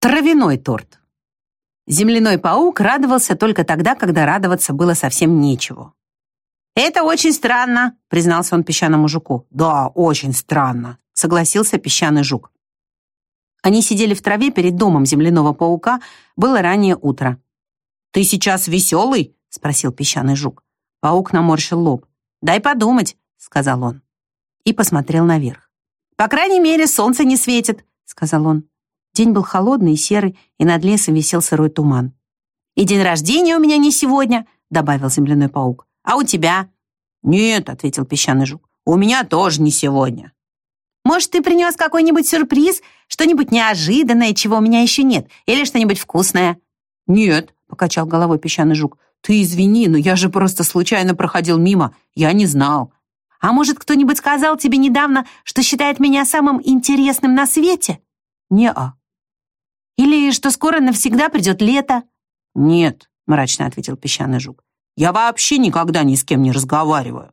Травяной торт. Земляной паук радовался только тогда, когда радоваться было совсем нечего. «Это очень странно», — признался он песчаному жуку. «Да, очень странно», — согласился песчаный жук. Они сидели в траве перед домом земляного паука, было раннее утро. «Ты сейчас веселый?» — спросил песчаный жук. Паук наморщил лоб. «Дай подумать», — сказал он. И посмотрел наверх. «По крайней мере, солнце не светит», — сказал он. День был холодный и серый, и над лесом висел сырой туман. «И день рождения у меня не сегодня», — добавил земляной паук. «А у тебя?» «Нет», — ответил песчаный жук. «У меня тоже не сегодня». «Может, ты принес какой-нибудь сюрприз? Что-нибудь неожиданное, чего у меня еще нет? Или что-нибудь вкусное?» «Нет», — покачал головой песчаный жук. «Ты извини, но я же просто случайно проходил мимо. Я не знал». «А может, кто-нибудь сказал тебе недавно, что считает меня самым интересным на свете?» «Не-а», или что скоро навсегда придет лето?» «Нет», — мрачно ответил песчаный жук. «Я вообще никогда ни с кем не разговариваю».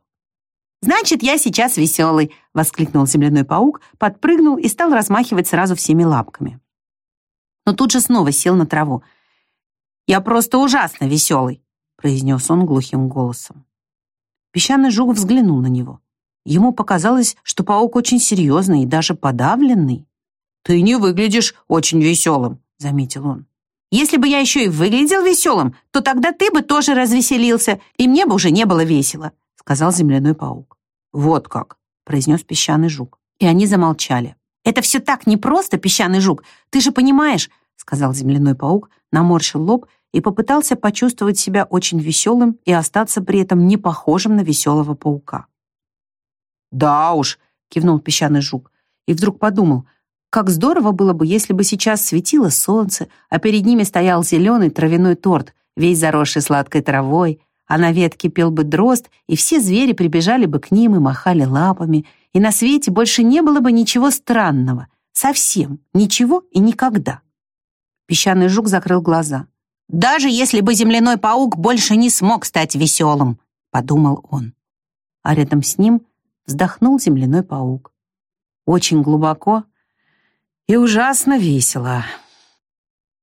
«Значит, я сейчас веселый», — воскликнул земляной паук, подпрыгнул и стал размахивать сразу всеми лапками. Но тут же снова сел на траву. «Я просто ужасно веселый», — произнес он глухим голосом. Песчаный жук взглянул на него. Ему показалось, что паук очень серьезный и даже подавленный. «Ты не выглядишь очень веселым», — заметил он. «Если бы я еще и выглядел веселым, то тогда ты бы тоже развеселился, и мне бы уже не было весело», — сказал земляной паук. «Вот как», — произнес песчаный жук. И они замолчали. «Это все так непросто, песчаный жук, ты же понимаешь», — сказал земляной паук, наморщил лоб и попытался почувствовать себя очень веселым и остаться при этом не похожим на веселого паука. «Да уж», — кивнул песчаный жук, и вдруг подумал — как здорово было бы, если бы сейчас светило солнце, а перед ними стоял зеленый травяной торт, весь заросший сладкой травой, а на ветке пел бы дрозд, и все звери прибежали бы к ним и махали лапами, и на свете больше не было бы ничего странного. Совсем ничего и никогда. Песчаный жук закрыл глаза. «Даже если бы земляной паук больше не смог стать веселым», — подумал он. А рядом с ним вздохнул земляной паук. Очень глубоко, и ужасно весело.